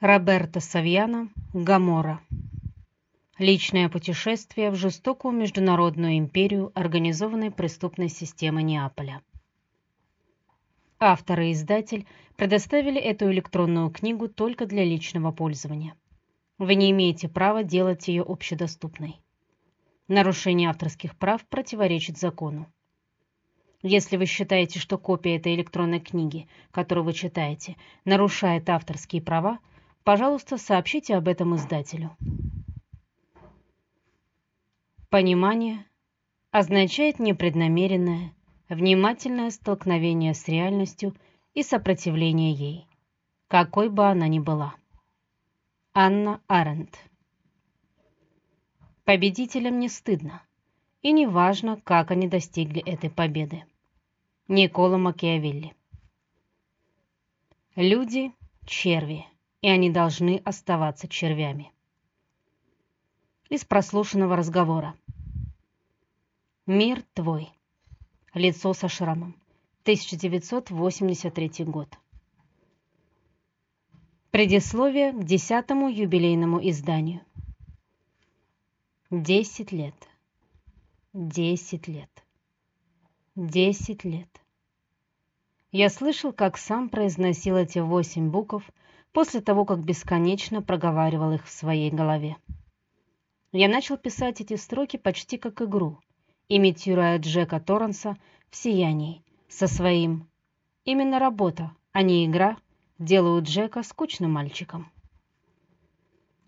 Роберто Савьяно «Гамора». Личное путешествие в жестокую международную империю организованной преступной системы Неаполя. Автор и издатель предоставили эту электронную книгу только для личного пользования. Вы не имеете права делать ее общедоступной. Нарушение авторских прав противоречит закону. Если вы считаете, что копия этой электронной книги, которую вы читаете, нарушает авторские права, Пожалуйста, сообщите об этом издателю. Понимание означает непреднамеренное, внимательное столкновение с реальностью и сопротивление ей, какой бы она ни была. Анна Аренд Победителям не стыдно, и не важно, как они достигли этой победы. Никола Макиавелли Люди – черви и они должны оставаться червями. Из прослушанного разговора. Мир твой. Лицо со шрамом. 1983 год. Предисловие к десятому юбилейному изданию. Десять лет. Десять лет. Десять лет. Я слышал, как сам произносил эти восемь букв после того, как бесконечно проговаривал их в своей голове. Я начал писать эти строки почти как игру, имитируя Джека Торренса в «Сиянии» со своим «Именно работа, а не игра» делают Джека скучным мальчиком.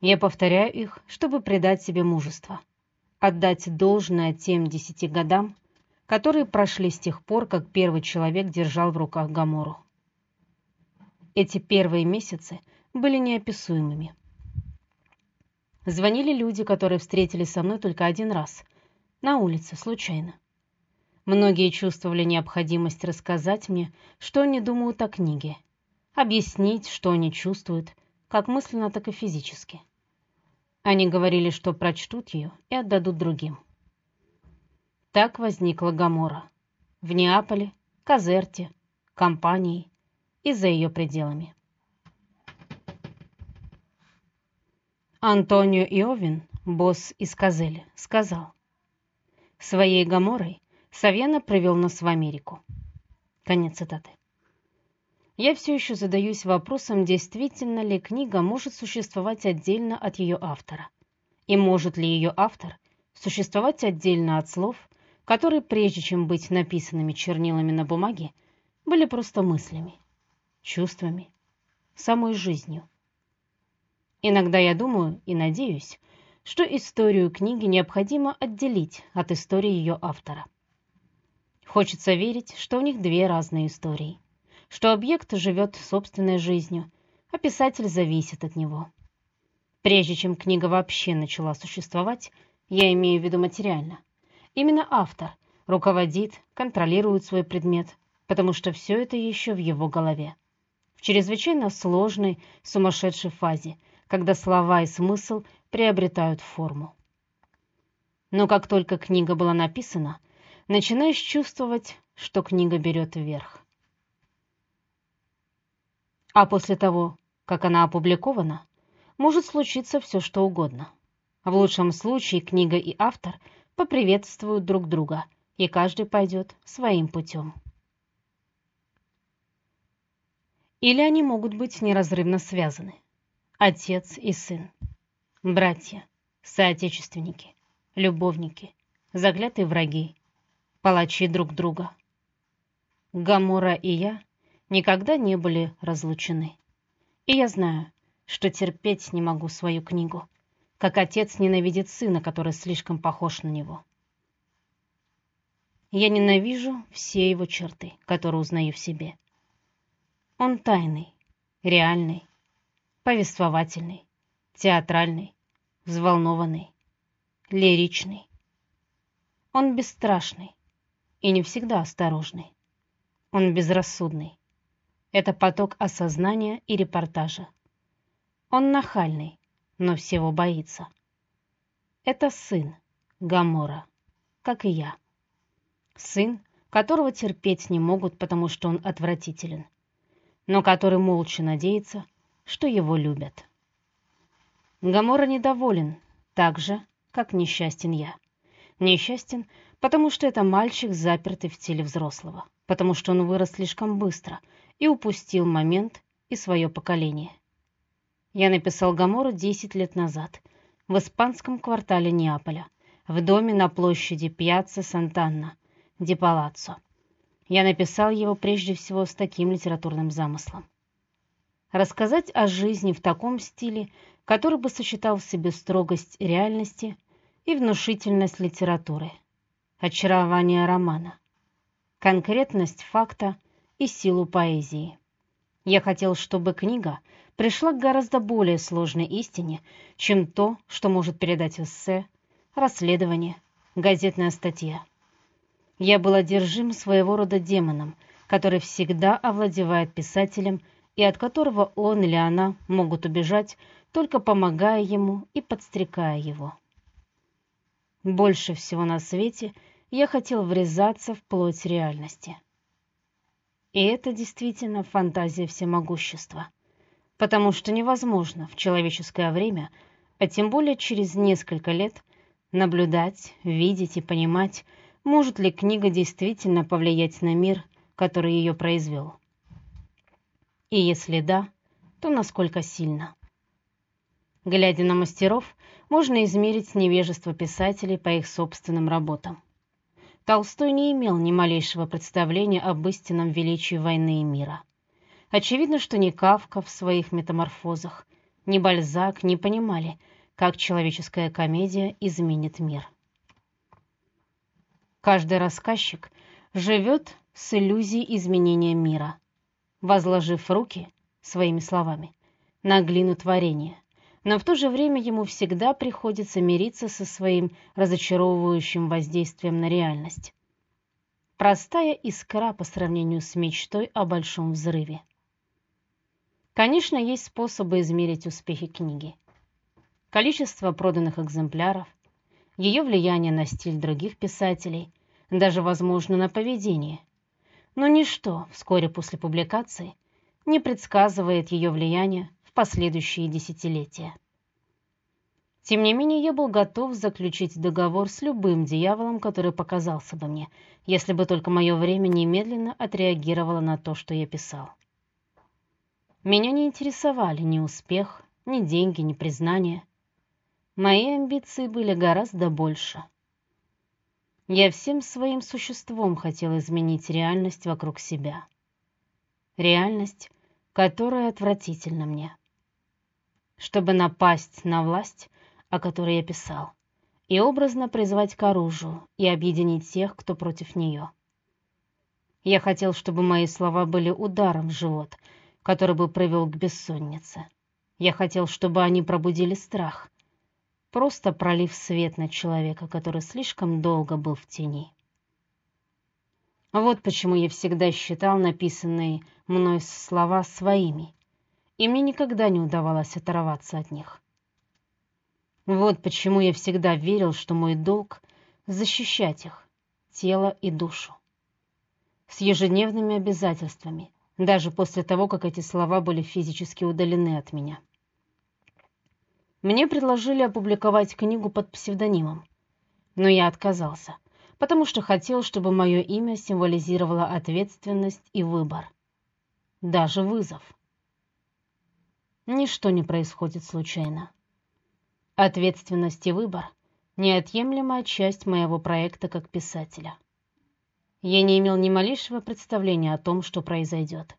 Я повторяю их, чтобы придать себе мужество, отдать должное тем десяти годам, которые прошли с тех пор, как первый человек держал в руках Гамору. Эти первые месяцы были неописуемыми. Звонили люди, которые встретились со мной только один раз, на улице, случайно. Многие чувствовали необходимость рассказать мне, что они думают о книге, объяснить, что они чувствуют, как мысленно, так и физически. Они говорили, что прочтут ее и отдадут другим. Так возникла Гамора в Неаполе, Казерте, компании и за ее пределами. Антонио Иовин, босс из Казели, сказал, «Своей Гаморой Савьяна провел нас в Америку». Конец цитаты. Я все еще задаюсь вопросом, действительно ли книга может существовать отдельно от ее автора, и может ли ее автор существовать отдельно от слов, которые, прежде чем быть написанными чернилами на бумаге, были просто мыслями чувствами, самой жизнью. Иногда я думаю и надеюсь, что историю книги необходимо отделить от истории ее автора. Хочется верить, что у них две разные истории, что объект живет собственной жизнью, а писатель зависит от него. Прежде чем книга вообще начала существовать, я имею в виду материально, именно автор руководит, контролирует свой предмет, потому что все это еще в его голове в чрезвычайно сложной, сумасшедшей фазе, когда слова и смысл приобретают форму. Но как только книга была написана, начинаешь чувствовать, что книга берет вверх. А после того, как она опубликована, может случиться все, что угодно. В лучшем случае книга и автор поприветствуют друг друга, и каждый пойдет своим путем. Или они могут быть неразрывно связаны. Отец и сын, братья, соотечественники, любовники, заклятые враги, палачи друг друга. Гамора и я никогда не были разлучены. И я знаю, что терпеть не могу свою книгу, как отец ненавидит сына, который слишком похож на него. Я ненавижу все его черты, которые узнаю в себе. Он тайный, реальный, повествовательный, театральный, взволнованный, лиричный. Он бесстрашный и не всегда осторожный. Он безрассудный. Это поток осознания и репортажа. Он нахальный, но всего боится. Это сын Гамора, как и я. Сын, которого терпеть не могут, потому что он отвратителен но который молча надеется, что его любят. Гамора недоволен, так же, как несчастен я. Несчастен, потому что это мальчик, запертый в теле взрослого, потому что он вырос слишком быстро и упустил момент и свое поколение. Я написал Гамору 10 лет назад в испанском квартале Неаполя, в доме на площади Пьяцца Сантанна, Ди Палаццо. Я написал его прежде всего с таким литературным замыслом. Рассказать о жизни в таком стиле, который бы сочетал в себе строгость реальности и внушительность литературы, очарование романа, конкретность факта и силу поэзии. Я хотел, чтобы книга пришла к гораздо более сложной истине, чем то, что может передать эссе, расследование, газетная статья. Я был одержим своего рода демоном, который всегда овладевает писателем и от которого он или она могут убежать, только помогая ему и подстрекая его. Больше всего на свете я хотел врезаться в плоть реальности. И это действительно фантазия всемогущества, потому что невозможно в человеческое время, а тем более через несколько лет, наблюдать, видеть и понимать, может ли книга действительно повлиять на мир, который ее произвел. И если да, то насколько сильно. Глядя на мастеров, можно измерить невежество писателей по их собственным работам. Толстой не имел ни малейшего представления об истинном величии войны и мира. Очевидно, что ни Кавка в своих метаморфозах, ни Бальзак не понимали, как человеческая комедия изменит мир. Каждый рассказчик живет с иллюзией изменения мира, возложив руки своими словами на глину творения, но в то же время ему всегда приходится мириться со своим разочаровывающим воздействием на реальность. Простая искра по сравнению с мечтой о большом взрыве. Конечно, есть способы измерить успехи книги. Количество проданных экземпляров, ее влияние на стиль других писателей, даже, возможно, на поведение. Но ничто вскоре после публикации не предсказывает ее влияние в последующие десятилетия. Тем не менее, я был готов заключить договор с любым дьяволом, который показался бы мне, если бы только мое время немедленно отреагировало на то, что я писал. Меня не интересовали ни успех, ни деньги, ни признание. Мои амбиции были гораздо больше. Я всем своим существом хотел изменить реальность вокруг себя. Реальность, которая отвратительна мне. Чтобы напасть на власть, о которой я писал, и образно призвать к оружию и объединить тех, кто против нее. Я хотел, чтобы мои слова были ударом в живот, который бы привел к бессоннице. Я хотел, чтобы они пробудили страх, просто пролив свет на человека, который слишком долго был в тени. Вот почему я всегда считал написанные мной слова своими, и мне никогда не удавалось оторваться от них. Вот почему я всегда верил, что мой долг защищать их, тело и душу, с ежедневными обязательствами, даже после того, как эти слова были физически удалены от меня. Мне предложили опубликовать книгу под псевдонимом, но я отказался, потому что хотел, чтобы мое имя символизировало ответственность и выбор, даже вызов. Ничто не происходит случайно. Ответственность и выбор неотъемлемая часть моего проекта как писателя. Я не имел ни малейшего представления о том, что произойдет.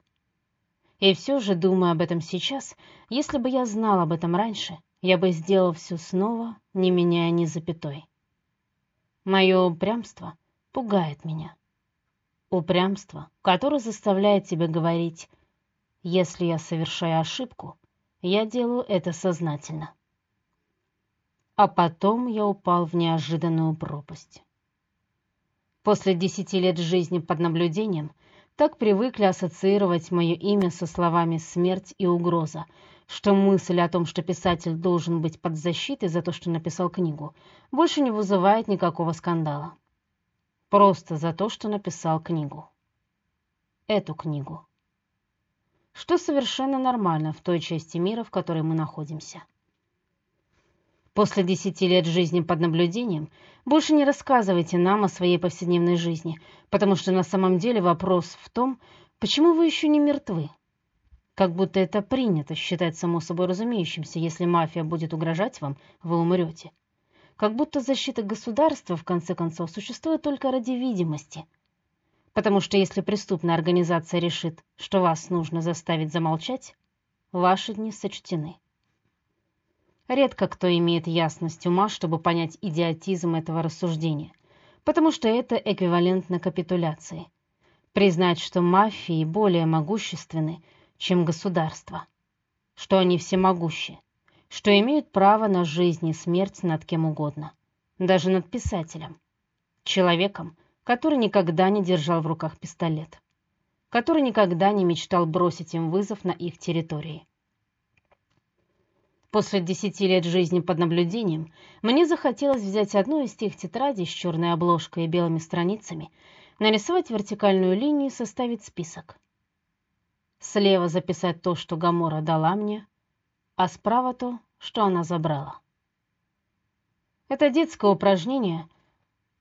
И все же, думая об этом сейчас, если бы я знал об этом раньше, я бы сделал все снова, не меняя ни запятой. Мое упрямство пугает меня. Упрямство, которое заставляет тебя говорить: если я совершаю ошибку, я делаю это сознательно. А потом я упал в неожиданную пропасть. После десяти лет жизни под наблюдением так привыкли ассоциировать мое имя со словами смерть и угроза, что мысль о том, что писатель должен быть под защитой за то, что написал книгу, больше не вызывает никакого скандала. Просто за то, что написал книгу. Эту книгу. что совершенно нормально в той части мира, в которой мы находимся. После десяти лет жизни под наблюдением больше не рассказывайте нам о своей повседневной жизни, потому что на самом деле вопрос в том, почему вы еще не мертвы. Как будто это принято считать само собой разумеющимся, если мафия будет угрожать вам, вы умрете. Как будто защита государства, в конце концов, существует только ради видимости. Потому что если преступная организация решит, что вас нужно заставить замолчать, ваши дни сочтены. Редко кто имеет ясность ума, чтобы понять идиотизм этого рассуждения, потому что это эквивалентно капитуляции. Признать, что мафии более могущественны, чем государство, что они всемогущи, что имеют право на жизнь и смерть над кем угодно, даже над писателем, человеком, который никогда не держал в руках пистолет, который никогда не мечтал бросить им вызов на их территории. После десяти лет жизни под наблюдением мне захотелось взять одну из тех тетрадей с черной обложкой и белыми страницами, нарисовать вертикальную линию и составить список. Слева записать то, что Гамора дала мне, а справа то, что она забрала. Это детское упражнение,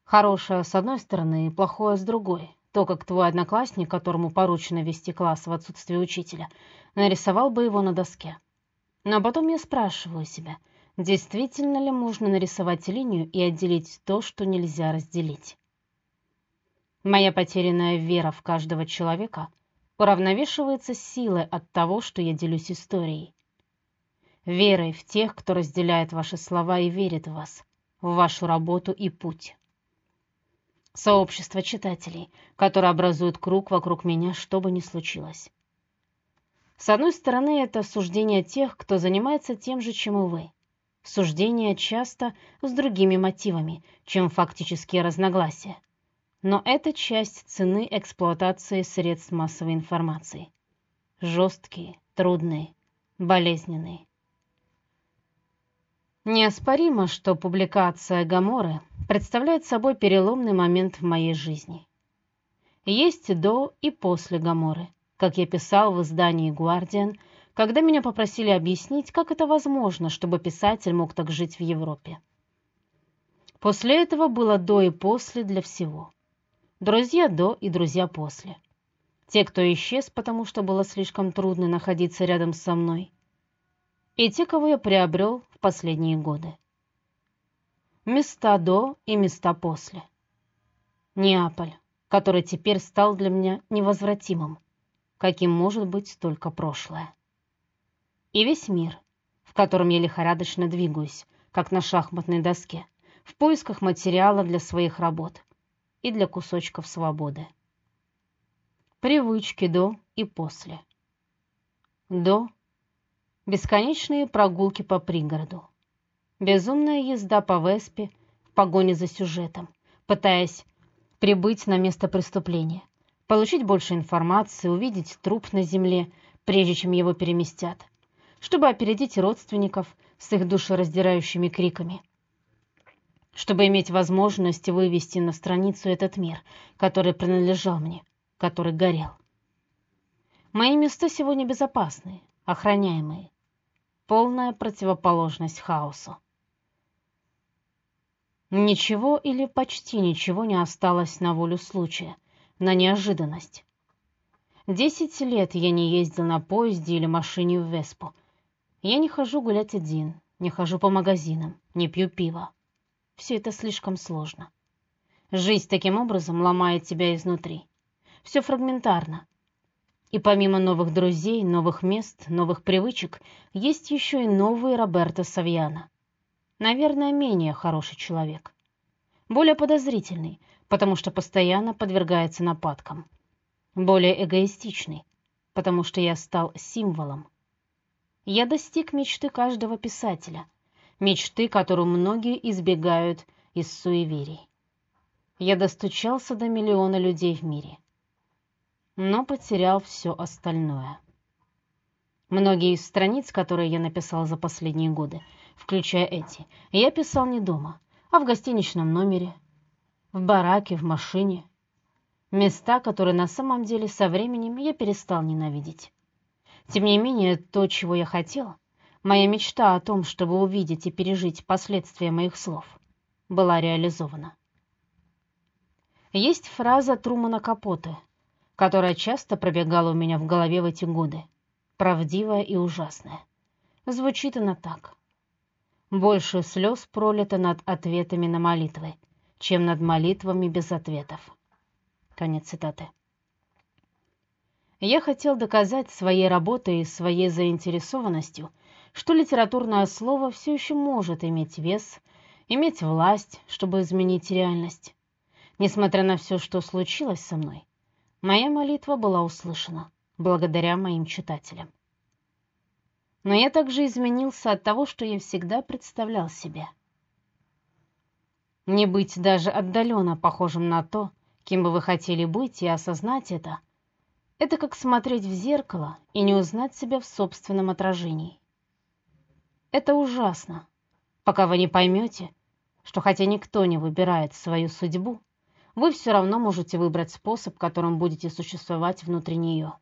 хорошее с одной стороны и плохое с другой. То, как твой одноклассник, которому поручено вести класс в отсутствие учителя, нарисовал бы его на доске. Но потом я спрашиваю себя, действительно ли можно нарисовать линию и отделить то, что нельзя разделить. Моя потерянная вера в каждого человека уравновешивается силой от того, что я делюсь историей. Верой в тех, кто разделяет ваши слова и верит в вас, в вашу работу и путь. Сообщество читателей, которое образует круг вокруг меня, что бы ни случилось. С одной стороны, это суждение тех, кто занимается тем же, чем и вы. Суждение часто с другими мотивами, чем фактические разногласия. Но это часть цены эксплуатации средств массовой информации. Жесткие, трудные, болезненные. Неоспоримо, что публикация Гаморы представляет собой переломный момент в моей жизни. Есть до и после Гаморы – как я писал в издании «Гвардиан», когда меня попросили объяснить, как это возможно, чтобы писатель мог так жить в Европе. После этого было до и после для всего. Друзья до и друзья после. Те, кто исчез, потому что было слишком трудно находиться рядом со мной. И те, кого я приобрел в последние годы. Места до и места после. Неаполь, который теперь стал для меня невозвратимым каким может быть только прошлое. И весь мир, в котором я лихорадочно двигаюсь, как на шахматной доске, в поисках материала для своих работ и для кусочков свободы. Привычки до и после. До — бесконечные прогулки по пригороду. Безумная езда по Веспе в погоне за сюжетом, пытаясь прибыть на место преступления, получить больше информации, увидеть труп на земле, прежде чем его переместят, чтобы опередить родственников с их душераздирающими криками, чтобы иметь возможность вывести на страницу этот мир, который принадлежал мне, который горел. Мои места сегодня безопасные, охраняемые, полная противоположность хаосу. Ничего или почти ничего не осталось на волю случая — на неожиданность. Десять лет я не ездил на поезде или машине в Веспу. Я не хожу гулять один, не хожу по магазинам, не пью пиво. Все это слишком сложно. Жизнь таким образом ломает тебя изнутри. Все фрагментарно. И помимо новых друзей, новых мест, новых привычек, есть еще и новый Роберто Савьяно. Наверное, менее хороший человек. Более подозрительный, потому что постоянно подвергается нападкам. Более эгоистичный, потому что я стал символом. Я достиг мечты каждого писателя, мечты, которую многие избегают из суеверий. Я достучался до миллиона людей в мире, но потерял все остальное. Многие из страниц, которые я написал за последние годы, включая эти, я писал не дома, а в гостиничном номере, в бараке, в машине. Места, которые на самом деле со временем я перестал ненавидеть. Тем не менее, то, чего я хотел, моя мечта о том, чтобы увидеть и пережить последствия моих слов, была реализована. Есть фраза Трумана Капоте, которая часто пробегала у меня в голове в эти годы, правдивая и ужасная. Звучит она так. Больше слез пролито над ответами на молитвы, чем над молитвами без ответов. Конец цитаты. Я хотел доказать своей работой и своей заинтересованностью, что литературное слово все еще может иметь вес, иметь власть, чтобы изменить реальность. Несмотря на все, что случилось со мной, моя молитва была услышана благодаря моим читателям. Но я также изменился от того, что я всегда представлял себе. Не быть даже отдаленно похожим на то, кем бы вы хотели быть, и осознать это — это как смотреть в зеркало и не узнать себя в собственном отражении. Это ужасно, пока вы не поймете, что хотя никто не выбирает свою судьбу, вы все равно можете выбрать способ, которым будете существовать внутри нее.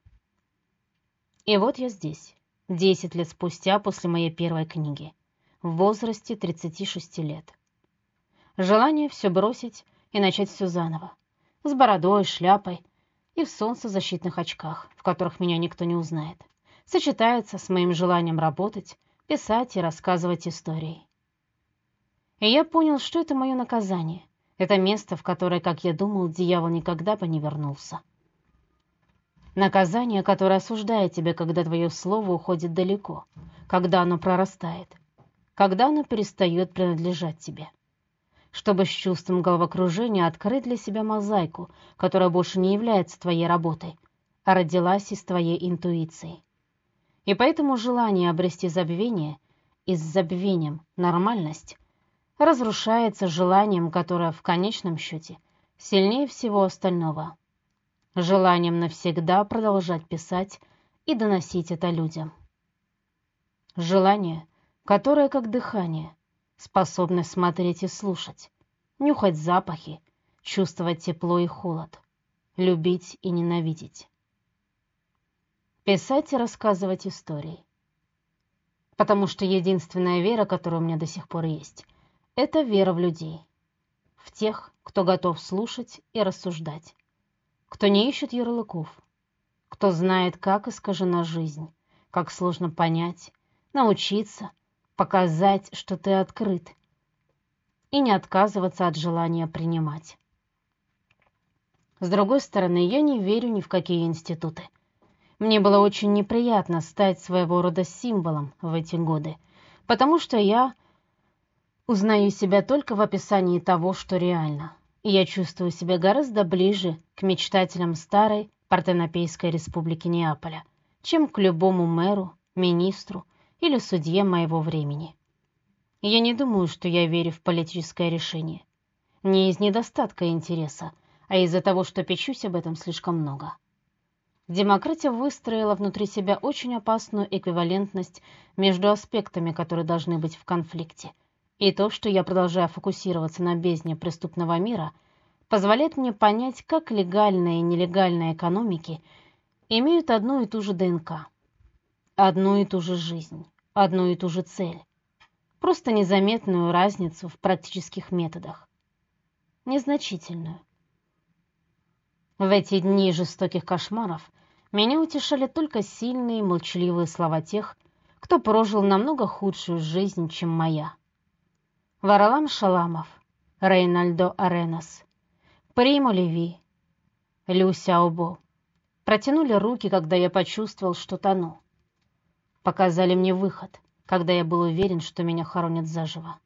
И вот я здесь, 10 лет спустя после моей первой книги, в возрасте 36 лет. Желание все бросить и начать все заново, с бородой, шляпой, и в солнцезащитных очках, в которых меня никто не узнает, сочетается с моим желанием работать, писать и рассказывать истории. И я понял, что это мое наказание. Это место, в которое, как я думал, дьявол никогда бы не вернулся. Наказание, которое осуждает тебя, когда твое слово уходит далеко, когда оно прорастает, когда оно перестает принадлежать тебе чтобы с чувством головокружения открыть для себя мозаику, которая больше не является твоей работой, а родилась из твоей интуиции. И поэтому желание обрести забвение и с забвением нормальность разрушается желанием, которое в конечном счете сильнее всего остального. Желанием навсегда продолжать писать и доносить это людям. Желание, которое как дыхание, способны смотреть и слушать, нюхать запахи, чувствовать тепло и холод, любить и ненавидеть. Писать и рассказывать истории. Потому что единственная вера, которая у меня до сих пор есть, это вера в людей. В тех, кто готов слушать и рассуждать. Кто не ищет ярлыков. Кто знает, как искажена жизнь, как сложно понять, научиться, показать, что ты открыт, и не отказываться от желания принимать. С другой стороны, я не верю ни в какие институты. Мне было очень неприятно стать своего рода символом в эти годы, потому что я узнаю себя только в описании того, что реально. И я чувствую себя гораздо ближе к мечтателям старой Партенопейской республики Неаполя, чем к любому мэру, министру или судье моего времени. Я не думаю, что я верю в политическое решение. Не из недостатка интереса, а из-за того, что печусь об этом слишком много. Демократия выстроила внутри себя очень опасную эквивалентность между аспектами, которые должны быть в конфликте. И то, что я продолжаю фокусироваться на бездне преступного мира, позволяет мне понять, как легальные и нелегальные экономики имеют одну и ту же ДНК одну и ту же жизнь, одну и ту же цель. Просто незаметную разницу в практических методах. Незначительную. В эти дни жестоких кошмаров меня утешали только сильные молчаливые слова тех, кто прожил намного худшую жизнь, чем моя. Варлам Шаламов, Рейнальдо Аренас, Примо Леви, Люся Обо протянули руки, когда я почувствовал, что тону показали мне выход, когда я был уверен, что меня хоронят заживо.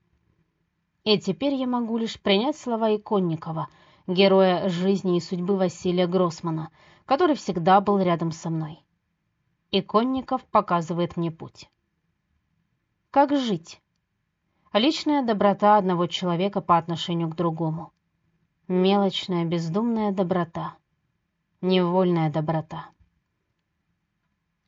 И теперь я могу лишь принять слова Иконникова, героя жизни и судьбы Василия Гроссмана, который всегда был рядом со мной. Иконников показывает мне путь. Как жить? Личная доброта одного человека по отношению к другому. Мелочная, бездумная доброта. Невольная доброта.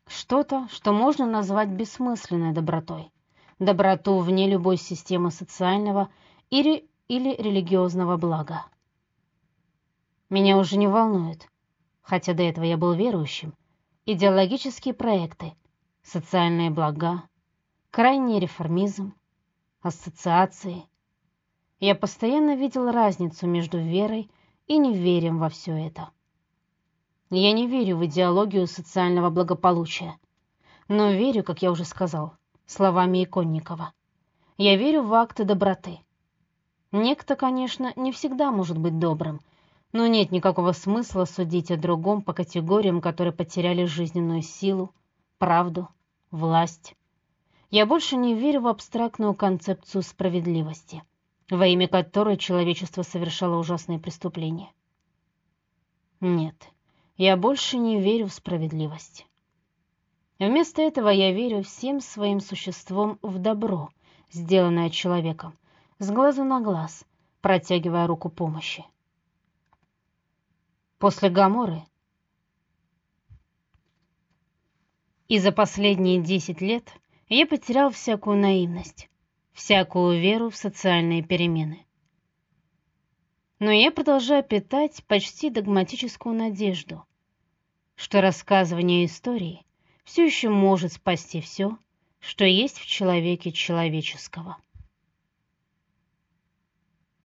Что-то, что можно назвать бессмысленной добротой. Доброту вне любой системы социального или, или религиозного блага. Меня уже не волнует, хотя до этого я был верующим, идеологические проекты, социальные блага, крайний реформизм, ассоциации. Я постоянно видел разницу между верой и неверием во все это. Я не верю в идеологию социального благополучия, но верю, как я уже сказал, словами Иконникова. Я верю в акты доброты. Некто, конечно, не всегда может быть добрым, но нет никакого смысла судить о другом по категориям, которые потеряли жизненную силу, правду, власть. Я больше не верю в абстрактную концепцию справедливости, во имя которой человечество совершало ужасные преступления. Нет, я больше не верю в справедливость. Вместо этого я верю всем своим существом в добро, сделанное человеком, с глазу на глаз, протягивая руку помощи. После Гаморы и за последние десять лет я потерял всякую наивность, всякую веру в социальные перемены. Но я продолжаю питать почти догматическую надежду, что рассказывание истории все еще может спасти все, что есть в человеке человеческого.